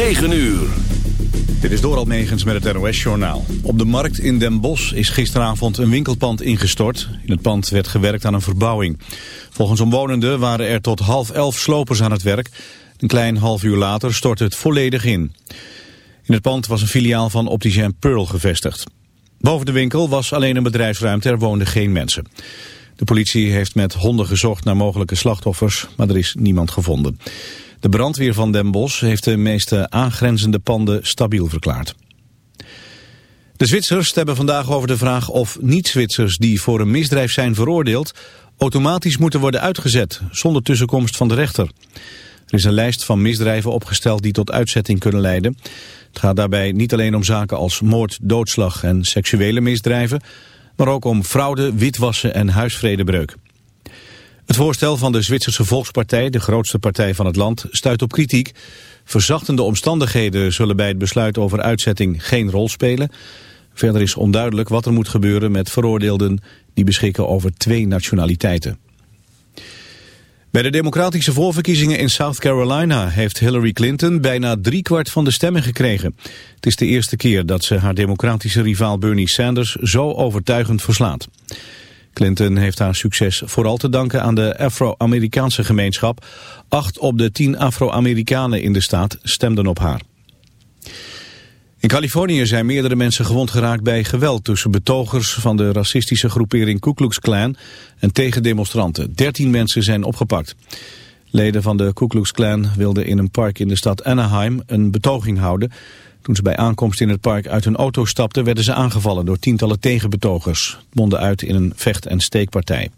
9 uur. Dit is Doral Megens met het NOS-journaal. Op de markt in Den Bosch is gisteravond een winkelpand ingestort. In het pand werd gewerkt aan een verbouwing. Volgens omwonenden waren er tot half elf slopers aan het werk. Een klein half uur later stortte het volledig in. In het pand was een filiaal van Opticien Pearl gevestigd. Boven de winkel was alleen een bedrijfsruimte, er woonden geen mensen. De politie heeft met honden gezocht naar mogelijke slachtoffers, maar er is niemand gevonden. De brandweer van Den Bosch heeft de meeste aangrenzende panden stabiel verklaard. De Zwitsers stemmen vandaag over de vraag of niet-Zwitsers die voor een misdrijf zijn veroordeeld... automatisch moeten worden uitgezet, zonder tussenkomst van de rechter. Er is een lijst van misdrijven opgesteld die tot uitzetting kunnen leiden. Het gaat daarbij niet alleen om zaken als moord, doodslag en seksuele misdrijven... maar ook om fraude, witwassen en huisvredebreuk. Het voorstel van de Zwitserse Volkspartij, de grootste partij van het land, stuit op kritiek. Verzachtende omstandigheden zullen bij het besluit over uitzetting geen rol spelen. Verder is onduidelijk wat er moet gebeuren met veroordeelden die beschikken over twee nationaliteiten. Bij de democratische voorverkiezingen in South Carolina heeft Hillary Clinton bijna driekwart van de stemmen gekregen. Het is de eerste keer dat ze haar democratische rivaal Bernie Sanders zo overtuigend verslaat. Clinton heeft haar succes vooral te danken aan de Afro-Amerikaanse gemeenschap. Acht op de tien Afro-Amerikanen in de staat stemden op haar. In Californië zijn meerdere mensen gewond geraakt bij geweld tussen betogers van de racistische groepering Ku Klux Klan en tegendemonstranten. Dertien mensen zijn opgepakt. Leden van de Ku Klux Klan wilden in een park in de stad Anaheim een betoging houden. Toen ze bij aankomst in het park uit hun auto stapten... werden ze aangevallen door tientallen tegenbetogers. monden uit in een vecht- en steekpartij.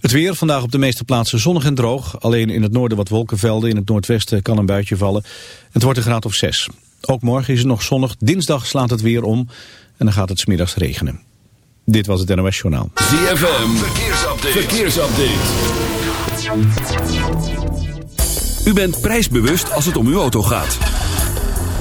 Het weer, vandaag op de meeste plaatsen zonnig en droog. Alleen in het noorden wat wolkenvelden. In het noordwesten kan een buitje vallen. Het wordt een graad of 6. Ook morgen is het nog zonnig. Dinsdag slaat het weer om. En dan gaat het smiddags regenen. Dit was het NOS Journaal. ZFM, verkeersupdate. verkeersupdate. U bent prijsbewust als het om uw auto gaat.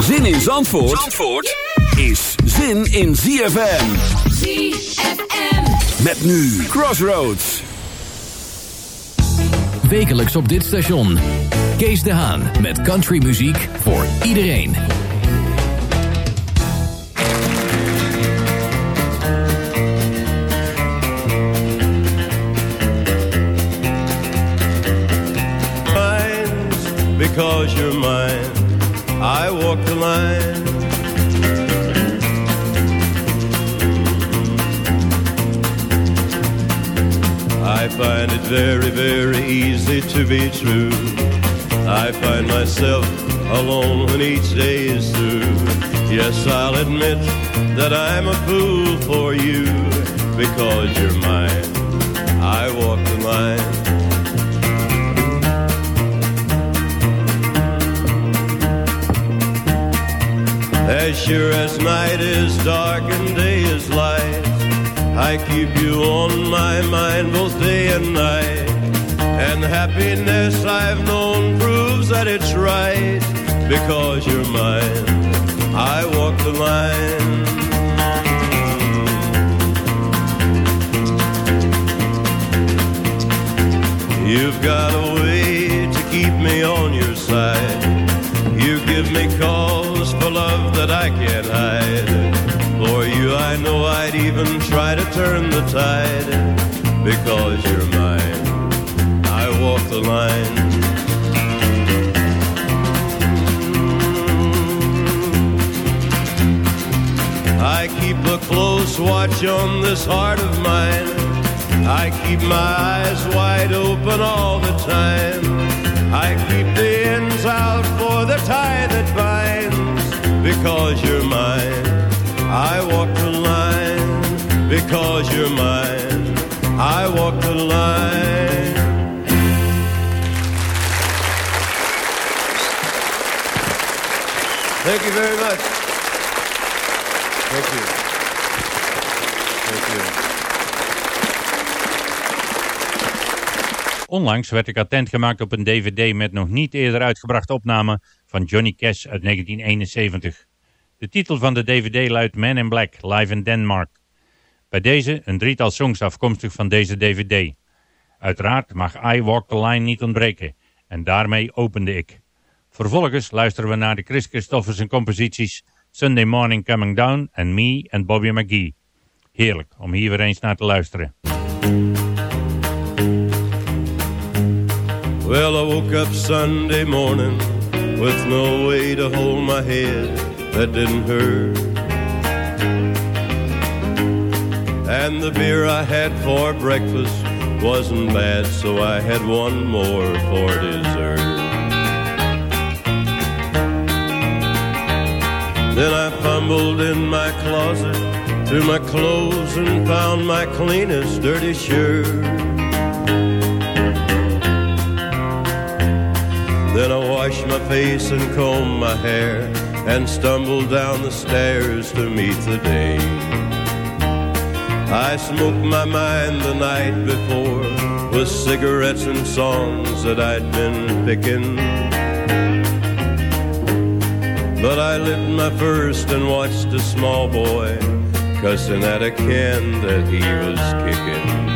Zin in Zandvoort, Zandvoort is zin in ZFM. ZFM. Met nu Crossroads. Wekelijks op dit station. Kees de Haan met countrymuziek voor iedereen. Because you're mine. I walk the line. I find it very, very easy to be true. I find myself alone when each day is through. Yes, I'll admit that I'm a fool for you because you're mine. I walk the line. As sure as night is dark and day is light, I keep you on my mind both day and night. And the happiness I've known proves that it's right because you're mine. I walk the line. You've got a way to keep me on your side. You give me cause that I can't hide. For you, I know I'd even try to turn the tide. Because you're mine, I walk the line. I keep a close watch on this heart of mine. I keep my eyes wide open all the time. I keep the ends out for the tie that binds. Because you're mine, I walk the line. Because you're mine, I walk the line. Onlangs werd ik attent gemaakt op een dvd met nog niet eerder uitgebrachte opname van Johnny Cash uit 1971. De titel van de dvd luidt Man in Black, live in Denmark. Bij deze een drietal songs afkomstig van deze dvd. Uiteraard mag I Walk the Line niet ontbreken en daarmee opende ik. Vervolgens luisteren we naar de Chris Christofferson composities Sunday Morning Coming Down en Me and Bobby McGee. Heerlijk om hier weer eens naar te luisteren. Well, I woke up Sunday morning with no way to hold my head that didn't hurt. And the beer I had for breakfast wasn't bad, so I had one more for dessert. Then I fumbled in my closet through my clothes and found my cleanest dirty shirt. Then I washed my face and combed my hair and stumbled down the stairs to meet the day. I smoked my mind the night before with cigarettes and songs that I'd been picking. But I lit my first and watched a small boy cussing at a can that he was kicking.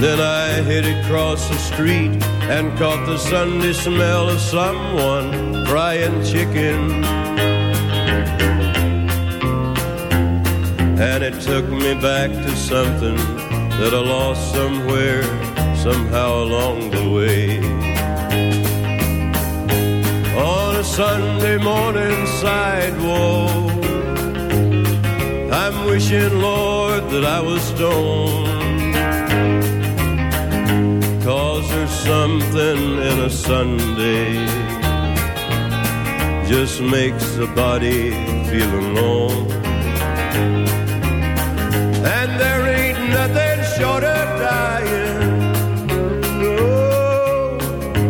Then I hit it across the street and caught the Sunday smell of someone frying chicken. And it took me back to something that I lost somewhere, somehow along the way. On a Sunday morning sidewalk, I'm wishing, Lord, that I was stoned. Cause there's something in a Sunday just makes a body feel alone. And there ain't nothing short of dying. No,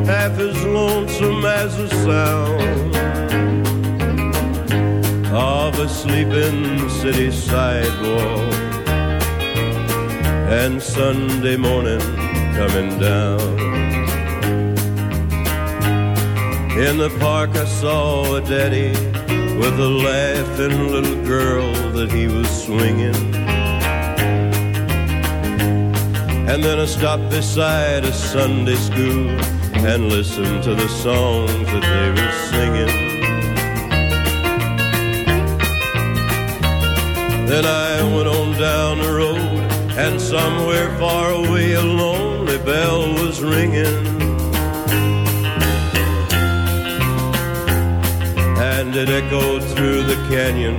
half as lonesome as the sound of a sleeping city sidewalk. And Sunday morning coming down. In the park I saw a daddy with a laughing little girl that he was swinging. And then I stopped beside a Sunday school and listened to the songs that they were singing. Then I went on down the road and somewhere far away a lonely bell was ringing. And it echoed through the canyon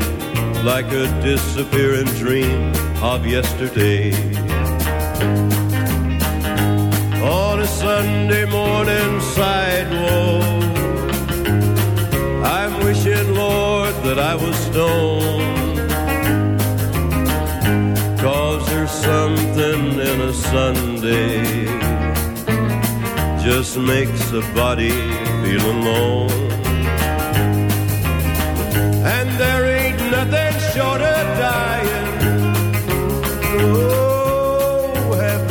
like a disappearing dream of yesterday. On a Sunday morning sidewalk, I'm wishing, Lord, that I was stoned. Something in a Sunday just makes a body feel alone. And there ain't nothing short of dying. Oh, as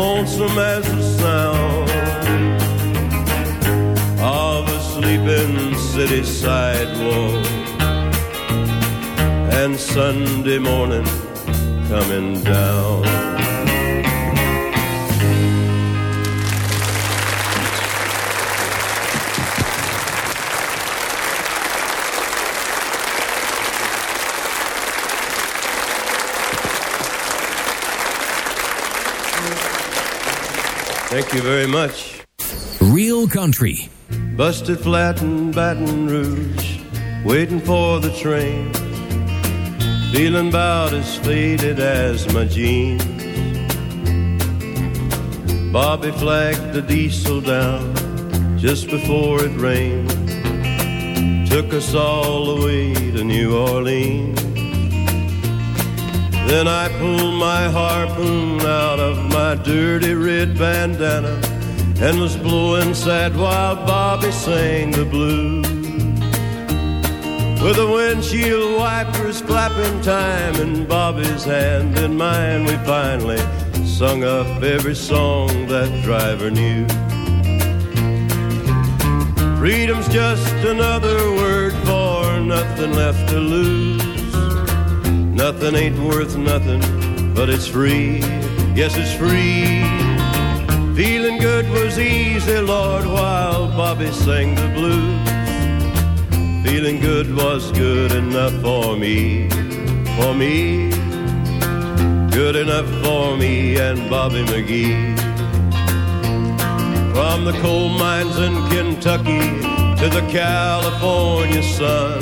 lonesome as the sound of a sleeping city sidewalk. And Sunday morning coming down. Thank you very much. Real Country. Busted flat in Baton Rouge. waiting for the train, feeling about as faded as my jeans. Bobby flagged the diesel down just before it rained, took us all the way to New Orleans. Then I pulled my harpoon out of my dirty red bandana and was blowing sad while Bobby sang the blues. With the windshield wipers clapping time in Bobby's hand in mine, we finally sung up every song that driver knew. Freedom's just another word for nothing left to lose. Nothing ain't worth nothing, but it's free. Yes, it's free. Feeling good was easy, Lord, while Bobby sang the blues. Feeling good was good enough for me, for me. Good enough for me and Bobby McGee. From the coal mines in Kentucky to the California sun.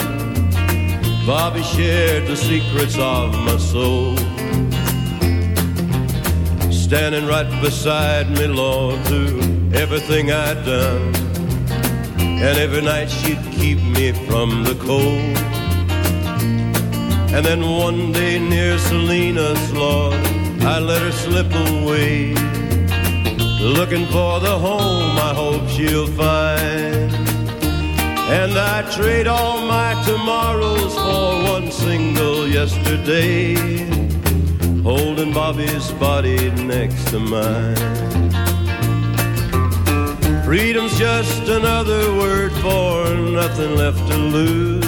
Bobby shared the secrets of my soul. Standing right beside me, Lord, through everything I'd done. And every night she'd keep me from the cold. And then one day near Salinas, Lord, I let her slip away. Looking for the home I hope she'll find. And I trade all my tomorrows for one single yesterday, holding Bobby's body next to mine. Freedom's just another word for nothing left to lose.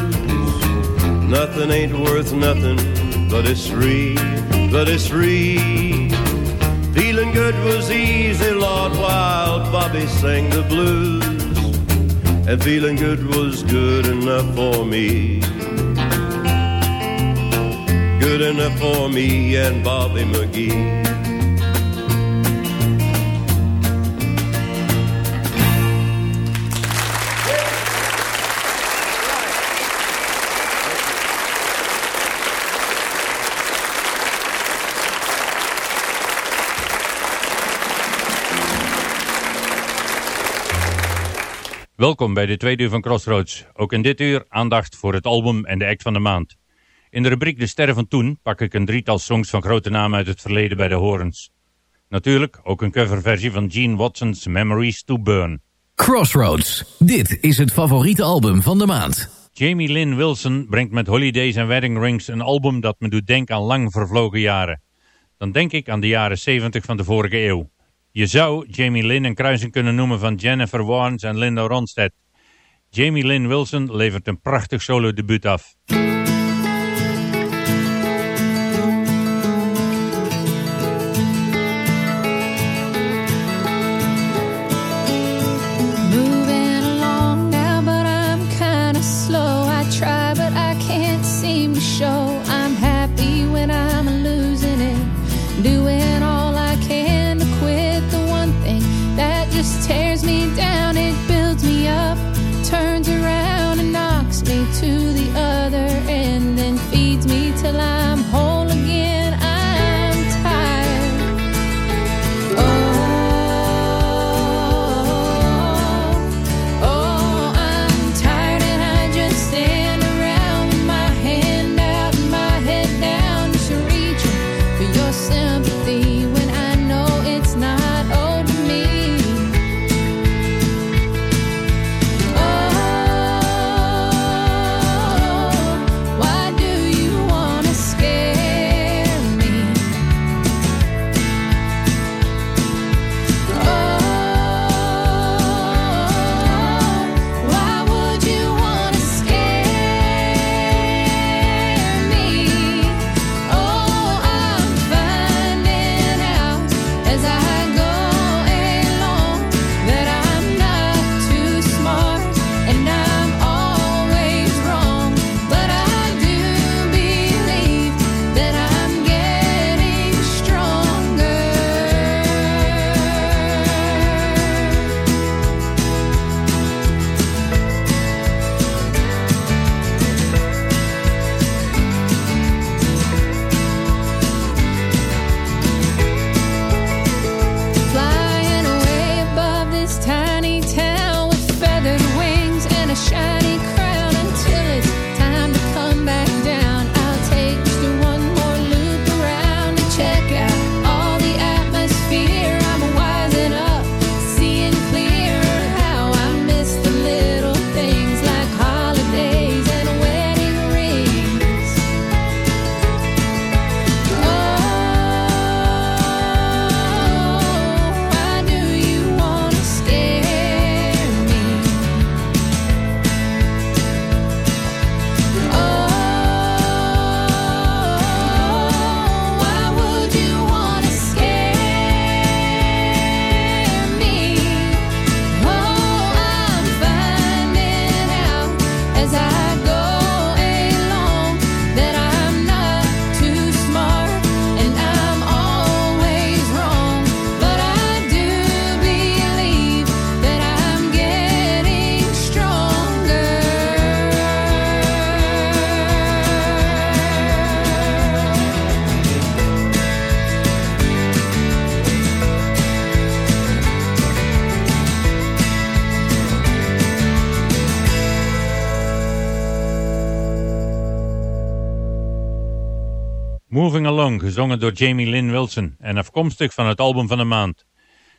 Nothing ain't worth nothing, but it's free, but it's free. Feeling good was easy, Lord, while Bobby sang the blues and feeling good was good enough for me. Good enough for me and Bobby McGee. Welkom bij de tweede uur van Crossroads. Ook in dit uur aandacht voor het album en de act van de maand. In de rubriek De Sterren van Toen pak ik een drietal songs van grote namen uit het verleden bij de horens. Natuurlijk ook een coverversie van Gene Watson's Memories to Burn. Crossroads, dit is het favoriete album van de maand. Jamie Lynn Wilson brengt met Holidays en Wedding Rings een album dat me doet denken aan lang vervlogen jaren. Dan denk ik aan de jaren 70 van de vorige eeuw. Je zou Jamie Lynn een kruising kunnen noemen van Jennifer Warnes en Linda Ronstadt. Jamie Lynn Wilson levert een prachtig solo debuut af. Gezongen door Jamie Lynn Wilson en afkomstig van het album van de maand.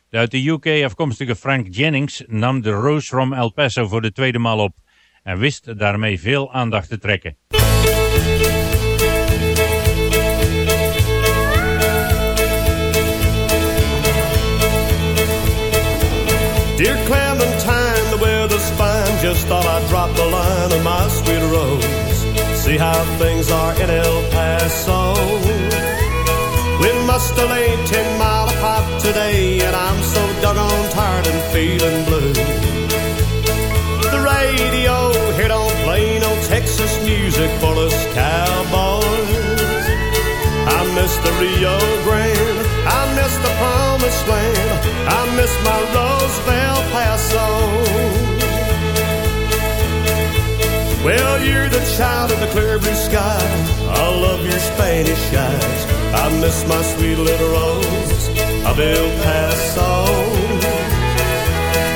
De uit de UK afkomstige Frank Jennings nam de Rose from El Paso voor de tweede maal op en wist daarmee veel aandacht te trekken. Dear Clementine, the weather's fine. Just thought I'd drop the line of my sweet rose. See how things are in El Paso. Must have laid ten mile apart today, and I'm so doggone tired and feeling blue. The radio here don't play no Texas music for us cowboys. I miss the Rio Grande, I miss the promised land, I miss my Roseville Paso. Well, you're the child of the clear blue sky. I love your Spanish eyes. I miss my sweet little rose of El Paso.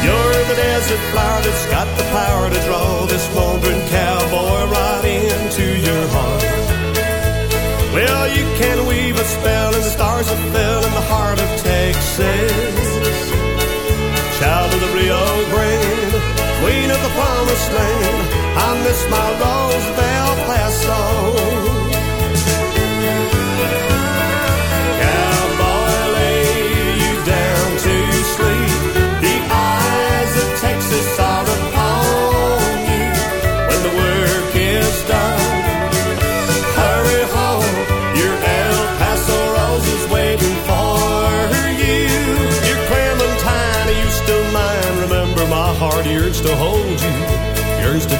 You're the desert flower that's got the power to draw this wandering cowboy right into your heart. Well, you can weave a spell and the stars that fell in the heart of Texas. Child of the Rio Grande, queen of the promised land. I miss my rose Roseville Paso.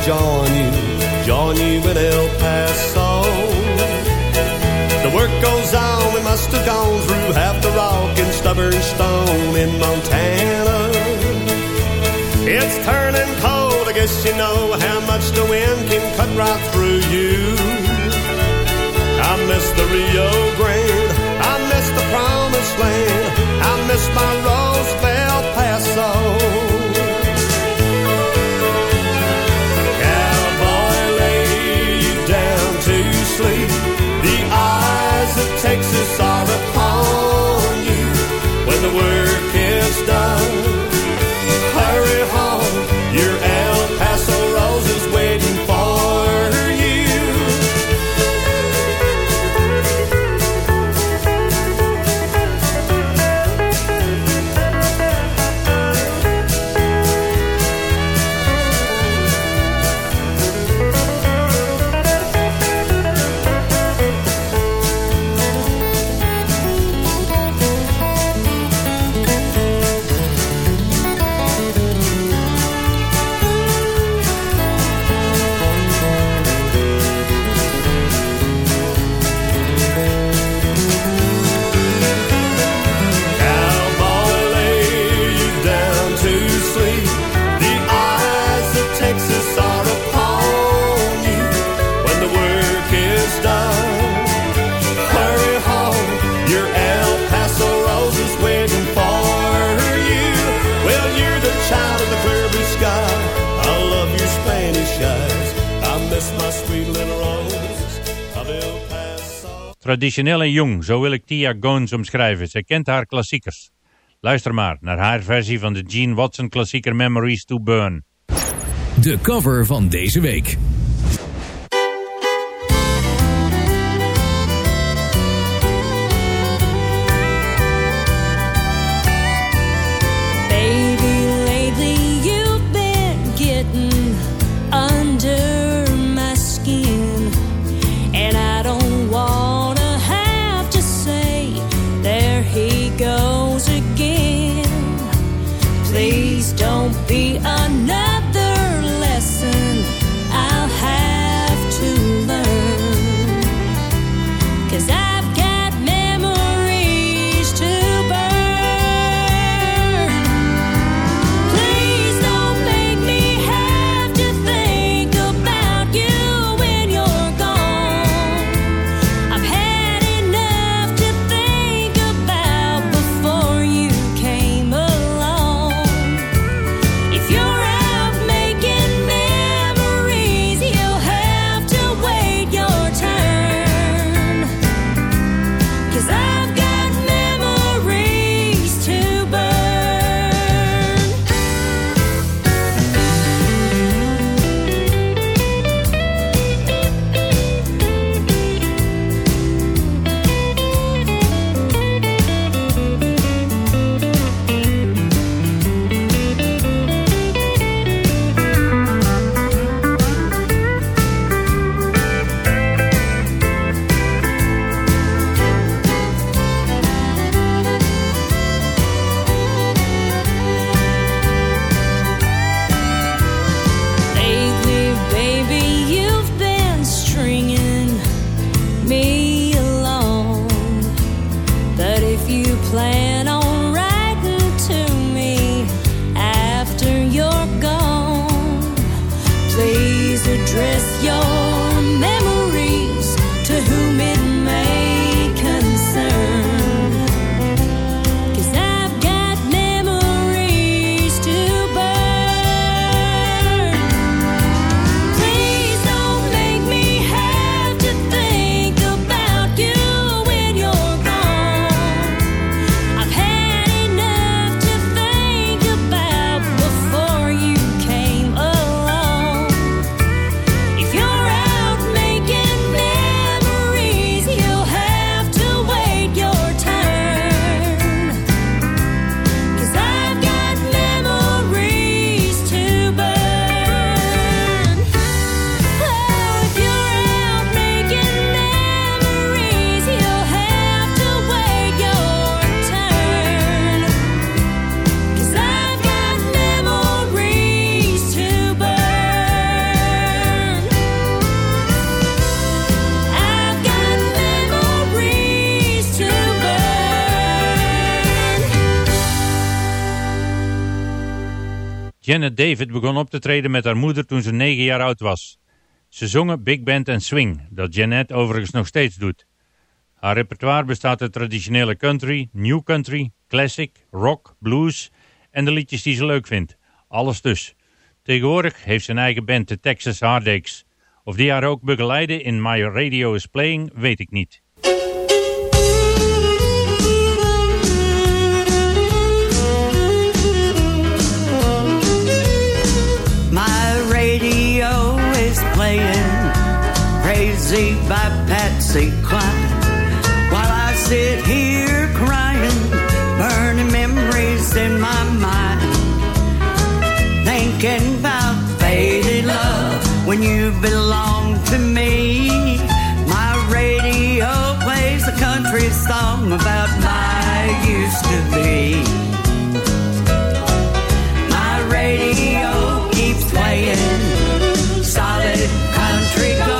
Join you, join you in El Paso. The work goes on, we must have gone through half the rock and stubborn stone in Montana. It's turning cold, I guess you know how much the wind can cut right through you. I miss the Rio Grande, I miss the promised land, I miss my Roseville Paso. Traditioneel en jong, zo wil ik Tia Gones omschrijven. Zij kent haar klassiekers. Luister maar naar haar versie van de Gene Watson klassieker Memories to Burn. De cover van deze week. David begon op te treden met haar moeder toen ze 9 jaar oud was. Ze zongen big band en swing, dat Janet overigens nog steeds doet. Haar repertoire bestaat uit traditionele country, new country, classic, rock, blues en de liedjes die ze leuk vindt. Alles dus. Tegenwoordig heeft ze een eigen band, de Texas Heartaches. Of die haar ook begeleiden in My Radio is Playing, weet ik niet. Crazy by Patsy Cline. While I sit here crying Burning memories in my mind. Thinking about faded love When you belong to me. My radio plays a country song About my used to be. My radio keeps playing solid country gold.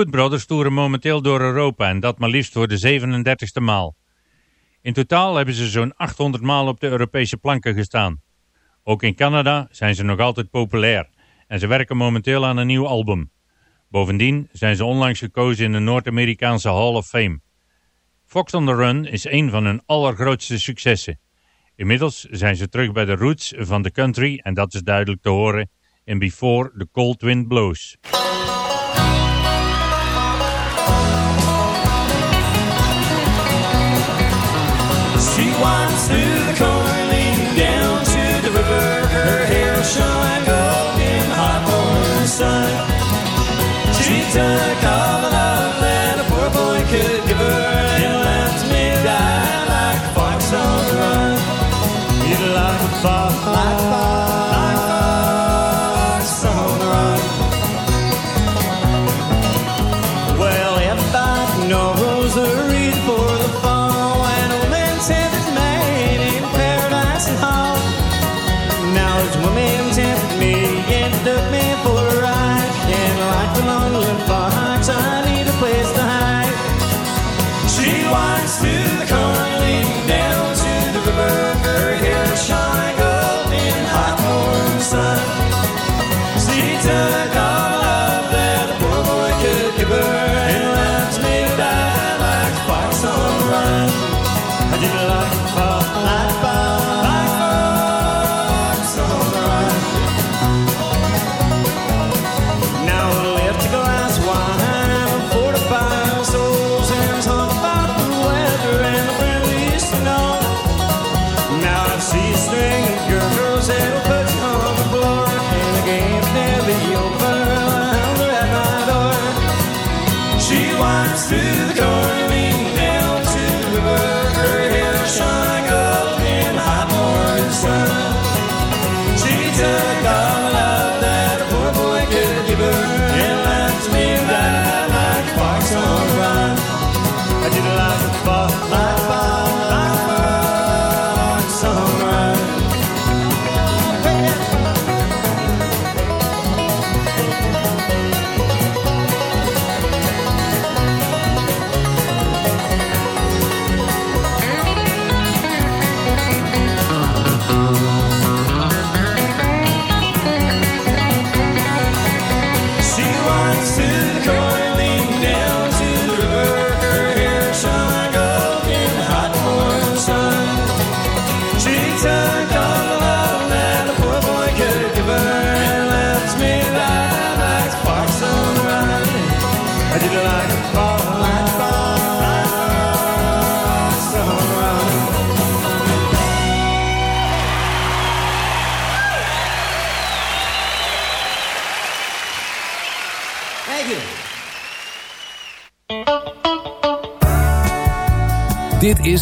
Good Brothers toeren momenteel door Europa en dat maar liefst voor de 37e maal. In totaal hebben ze zo'n 800 maal op de Europese planken gestaan. Ook in Canada zijn ze nog altijd populair en ze werken momenteel aan een nieuw album. Bovendien zijn ze onlangs gekozen in de Noord-Amerikaanse Hall of Fame. Fox on the Run is een van hun allergrootste successen. Inmiddels zijn ze terug bij de roots van de country en dat is duidelijk te horen in Before the Cold Wind Blows. Took all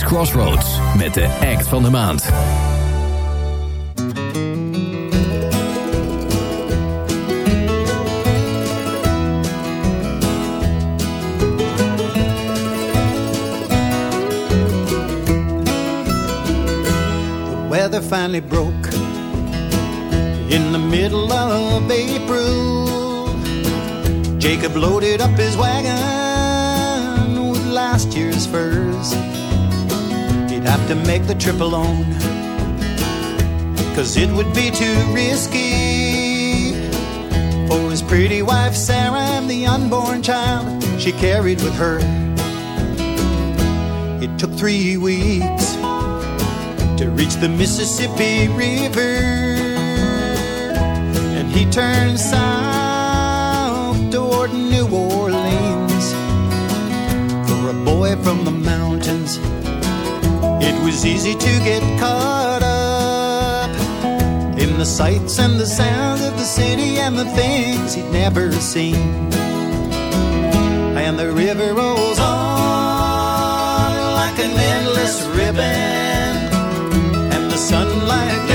Crossroads met de act van de maand. The weather finally broke to make the trip alone, cause it would be too risky for his pretty wife Sarah and the unborn child she carried with her. It took three weeks to reach the Mississippi River. And he turned south toward New Orleans. For a boy from the mountains, it was easy to get caught up in the sights and the sounds of the city and the things he'd never seen. And the river rolls on like an endless ribbon and the sunlight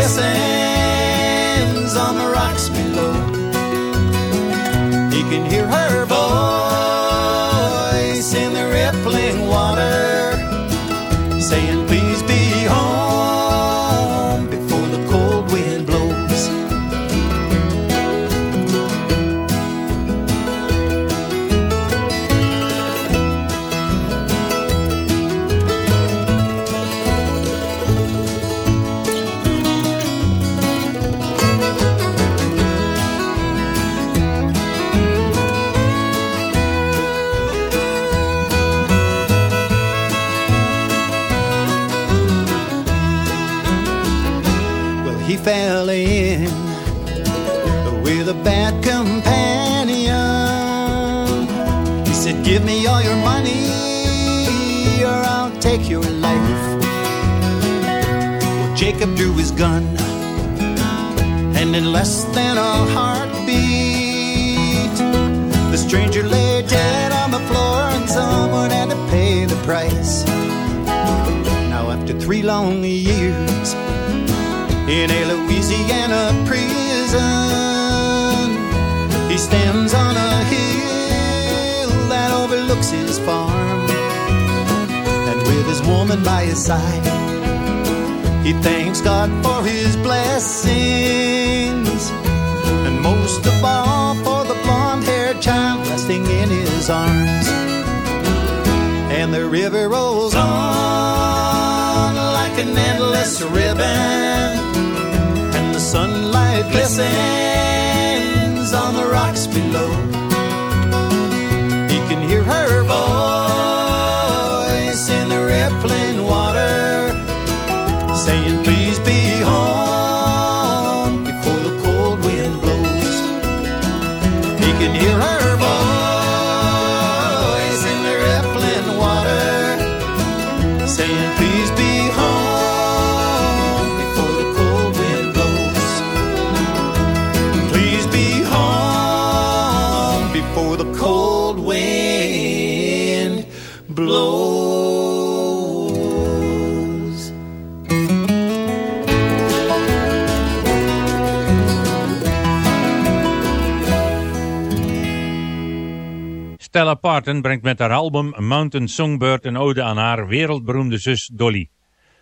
Jacob drew his gun, and in less than a heartbeat, the stranger lay dead on the floor, and someone had to pay the price. Now, after three long years, in a Louisiana prison. He stands on a hill that overlooks his farm. And with his woman by his side, he thanks God for his blessings. And most of all, for the blonde haired child resting in his arms. And the river rolls on like an endless ribbon and the sunlight glistens on the rocks below. Parton brengt met haar album Mountain Songbird een ode aan haar wereldberoemde zus Dolly.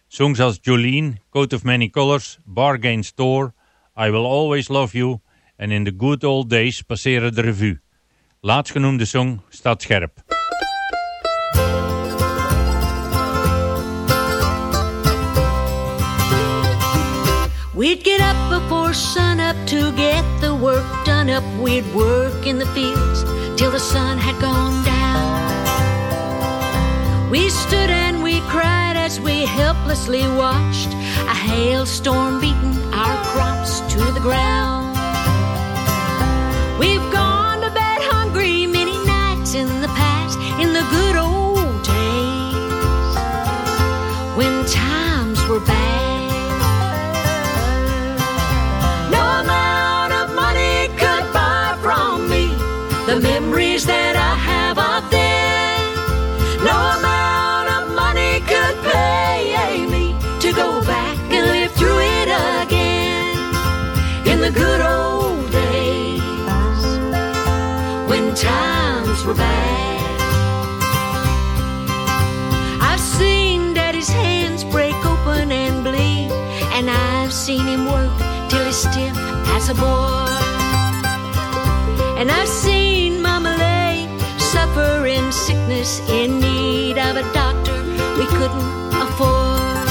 Songs als Jolene, Coat of Many Colors, Bargain Store, I Will Always Love You en In the Good Old Days passeren de revue. Laatstgenoemde song staat scherp. We'd get up before sunup to get the work done up. We'd work in the fields till the sun had gone down. We stood and we cried as we helplessly watched a hailstorm beating our crops to the ground. We've gone to bed hungry many nights in the past, in the good old days when times were bad. As a board. And I've seen mama lay suffer in sickness in need of a doctor we couldn't afford.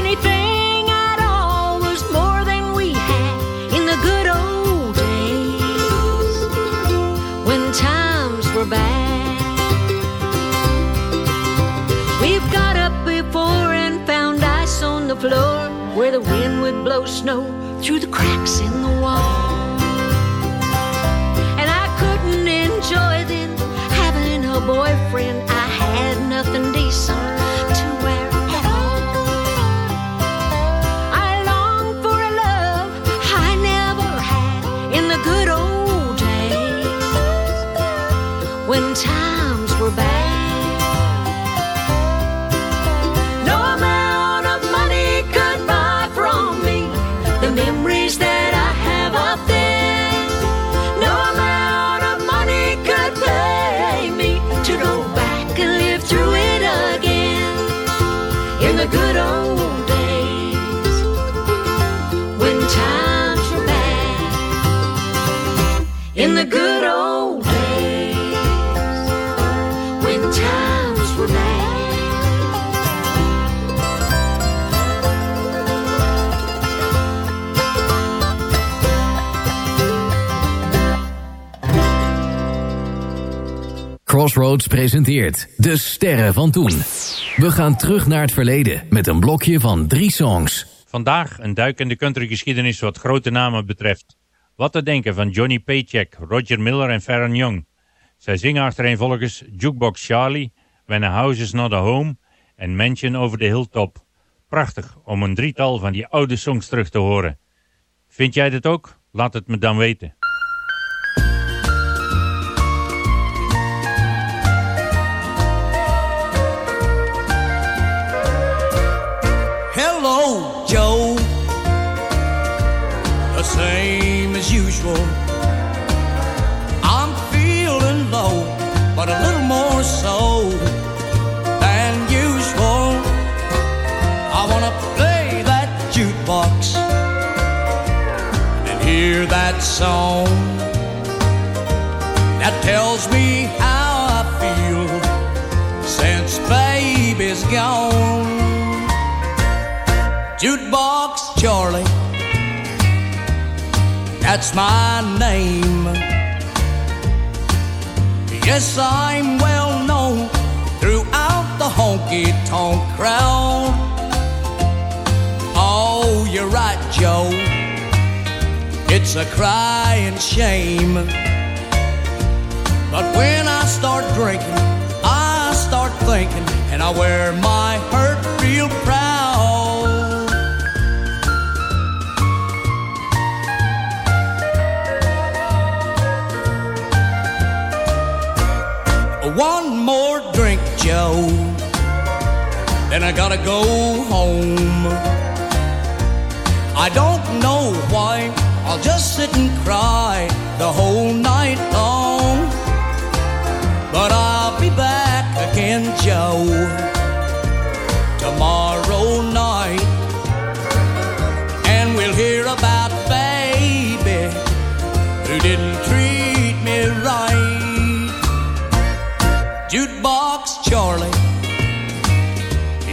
Anything at all was more than we had in the good old days when times were bad. We've got up before and found ice on the floor where the wind would blow snow through the cracks in the wall. And I couldn't enjoy then having a boyfriend. I had nothing Crossroads presenteert De Sterren van Toen. We gaan terug naar het verleden met een blokje van drie songs. Vandaag een duik in de countrygeschiedenis wat grote namen betreft. Wat te denken van Johnny Paycheck, Roger Miller en Farron Young. Zij zingen achtereenvolgens Jukebox Charlie, When a House is Not a Home en Mansion over the Hilltop. Prachtig om een drietal van die oude songs terug te horen. Vind jij dat ook? Laat het me dan weten. Song that tells me how I feel since baby's gone. Jukebox Charlie, that's my name. Yes, I'm well known throughout the honky tonk crowd. Oh, you're right, Joe. It's a crying shame. But when I start drinking, I start thinking, and I wear my hurt real proud. One more drink, Joe, then I gotta go home. I don't know why I'll just sit and cry the whole night long. But I'll be back again, Joe, tomorrow night. And we'll hear about baby who didn't treat me right. Jukebox Charlie,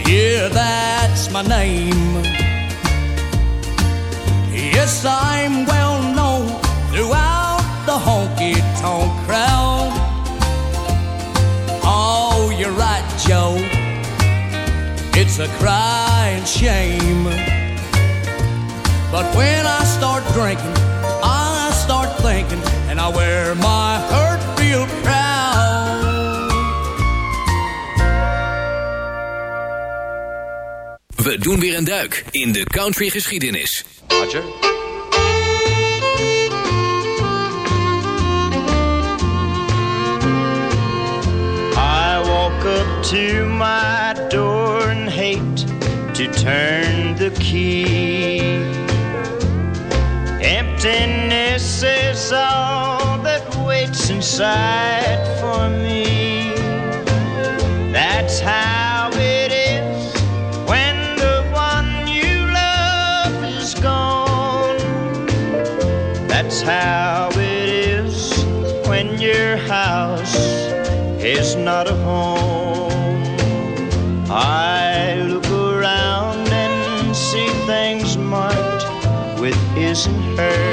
yeah, that's my name. Yes, I'm well known throughout the honky tonk crowd. Oh, you're right, Joe. It's a crying shame. But when I start drinking, I start thinking, and I wear my hurt real proud. We doen weer een duik in de country geschiedenis. Roger. To my door and hate to turn the key. Emptiness is all that waits inside for me. That's how it is when the one you love is gone. That's how it is when your house is not a and hers.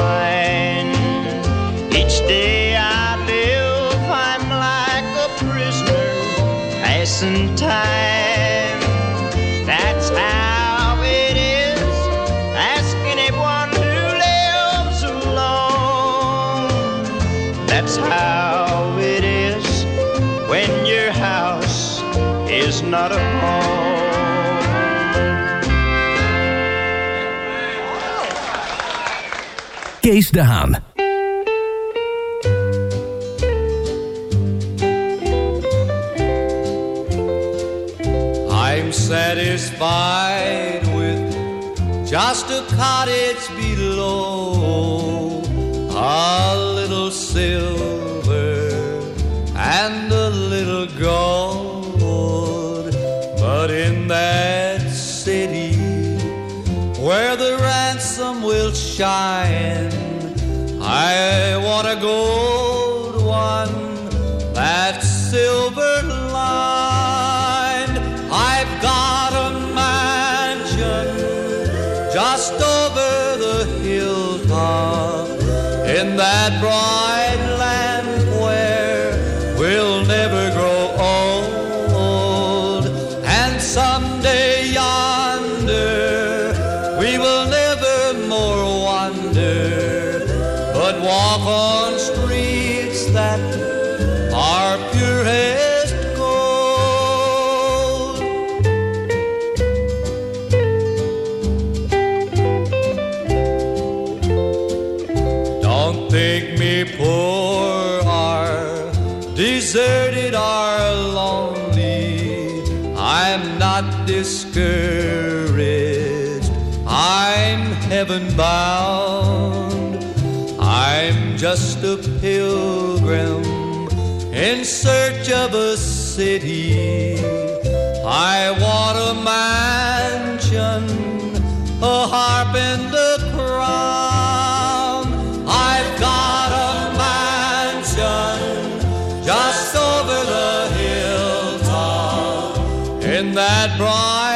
As De Haan. I'm satisfied with just a cottage below, a little silver and a little gold. But in that city where the ransom will shine, I want a gold one that's silver lined. I've got a mansion just over the hilltop in that bright discouraged. I'm heaven bound. I'm just a pilgrim in search of a city. I want a mansion, a harp and a crown. I've got a mansion just over the hilltop in that bright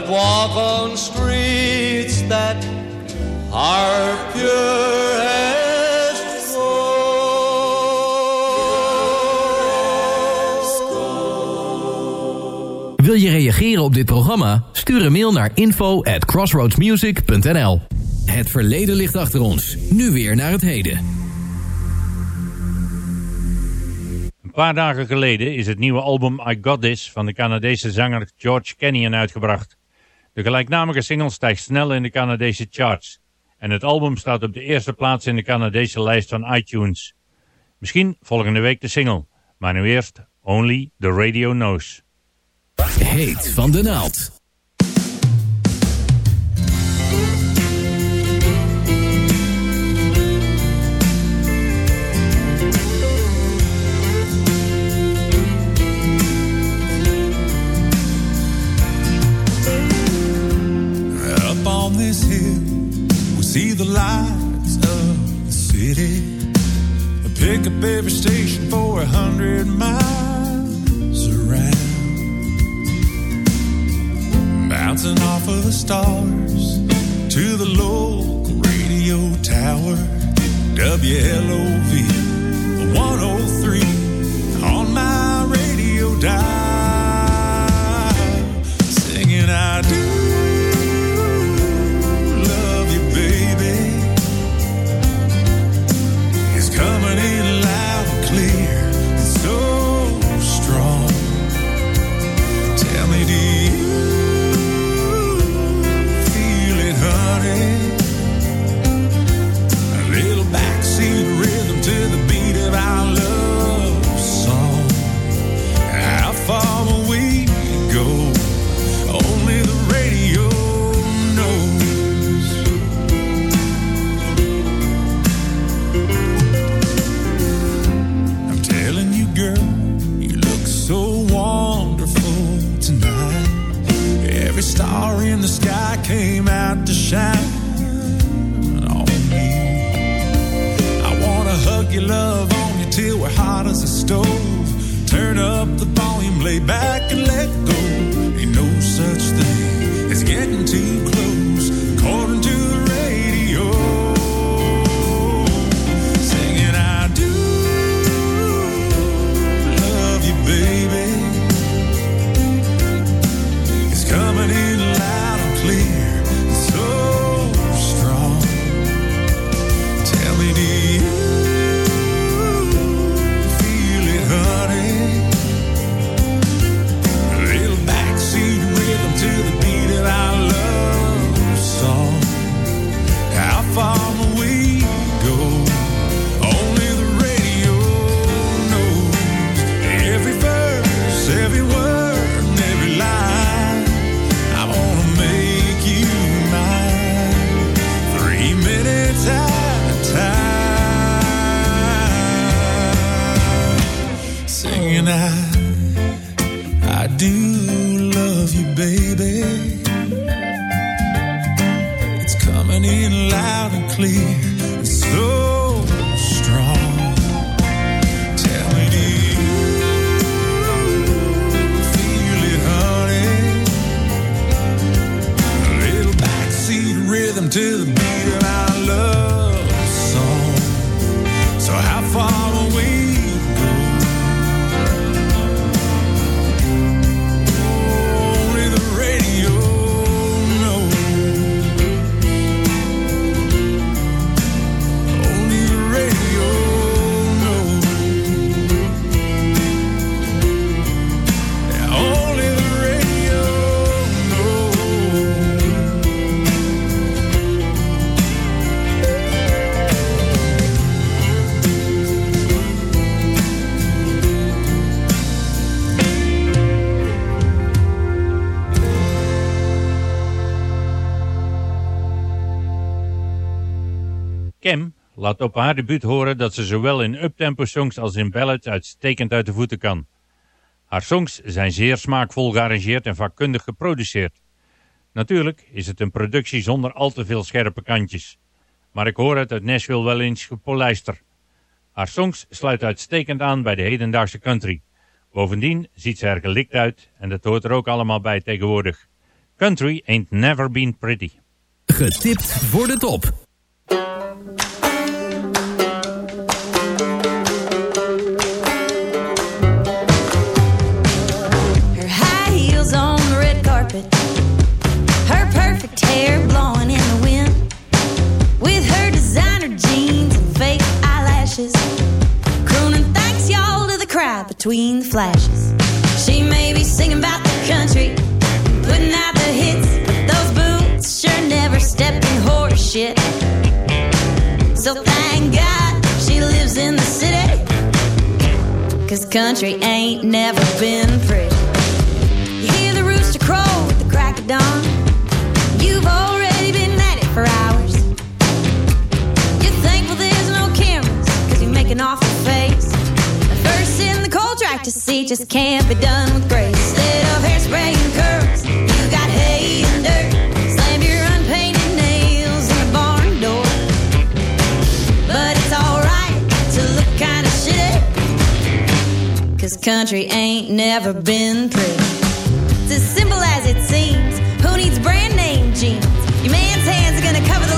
but walk on streets that are pure as Wil je reageren op dit programma? Stuur een mail naar info at crossroadsmusic.nl Het verleden ligt achter ons. Nu weer naar het heden. Een paar dagen geleden is het nieuwe album I Got This van de Canadese zanger George Canyon uitgebracht. De gelijknamige single stijgt snel in de Canadese charts. En het album staat op de eerste plaats in de Canadese lijst van iTunes. Misschien volgende week de single. Maar nu eerst Only the Radio Knows. Heet van de naald. This hill, we see the lights of the city. I pick up every station for a hundred miles around. Bouncing off of the stars to the local radio tower. WLOV 103 on my radio dial. Singing, I do laat op haar debuut horen dat ze zowel in uptempo songs als in ballads uitstekend uit de voeten kan. Haar songs zijn zeer smaakvol gearrangeerd en vakkundig geproduceerd. Natuurlijk is het een productie zonder al te veel scherpe kantjes. Maar ik hoor het uit Nashville wel eens gepolijster. Haar songs sluiten uitstekend aan bij de hedendaagse country. Bovendien ziet ze er gelikt uit en dat hoort er ook allemaal bij tegenwoordig. Country ain't never been pretty. Getipt voor de top. Between the flashes. She may be singing about the country. Putting out the hits. But those boots sure never stepped in horse shit. So thank God she lives in the city. Cause country ain't never been pretty. You hear the rooster crow at the crack of dawn. For hours. You're thankful there's no cameras, cause you make an awful face. The first in the cold track to see just can't be done with grace. Instead of hairspray and curls, you got hay and dirt. Slam your unpainted nails in the barn door. But it's alright to look kinda shitty. Cause country ain't never been pretty. It's as simple as it seems. Gonna cover the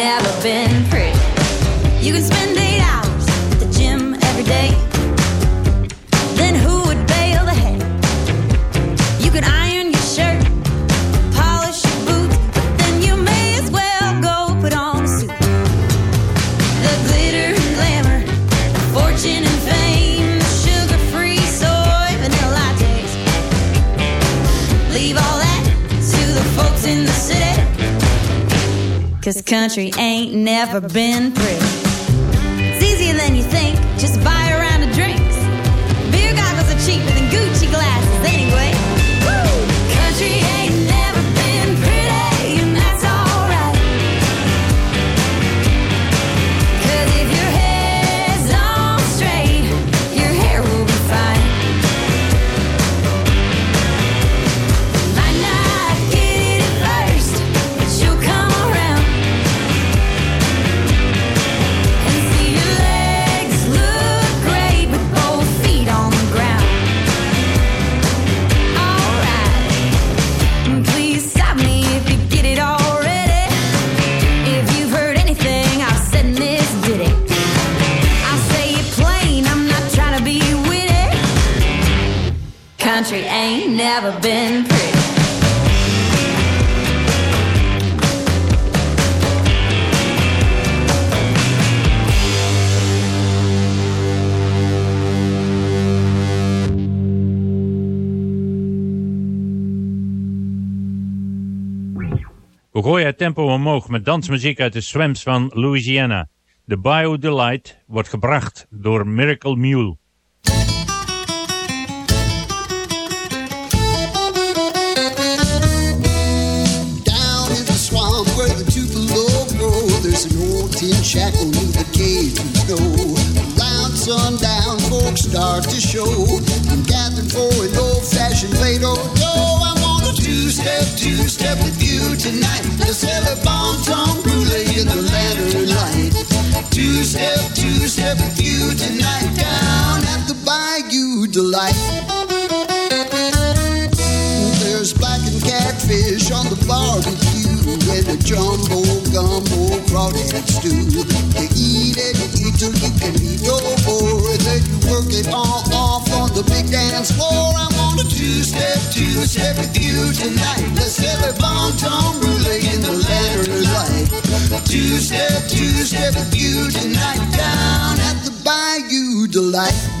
never been Cause country ain't never been pretty. It's easier than you think, just buy never been pretty. We gooien het tempo omhoog met dansmuziek uit de swamps van Louisiana. De Bio Delight wordt gebracht door Miracle Mule. Old tin shack with a cave in snow. Around sundown, folks start to show and gather for an old-fashioned fais do-do. I want a two-step, two-step with you tonight. Let's have a bon-ton brulee in the lantern light. Two-step, two-step with you tonight down at the Bayou Delight. barbecue and a jumbo gumbo crawdad stew. You eat it, you eat till you can eat no more. Then you work it all off on the big dance floor. I'm on a two-step, two-step with you tonight. Let's have a bon ton brulee in the letter of life. Two-step, two-step with you tonight down at the Bayou Delight.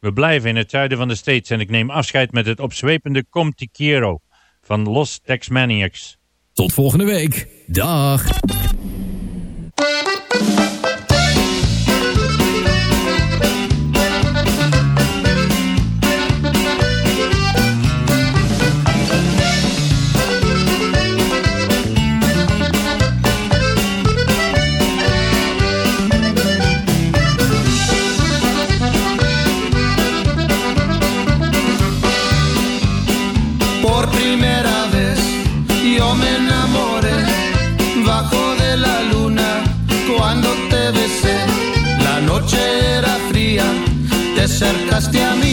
We blijven in het zuiden van de States en ik neem afscheid met het opzwepende Comtikiero van Los Tex Maniacs. Tot volgende week. Dag. acercaste a mí.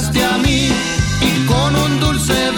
y con un dulce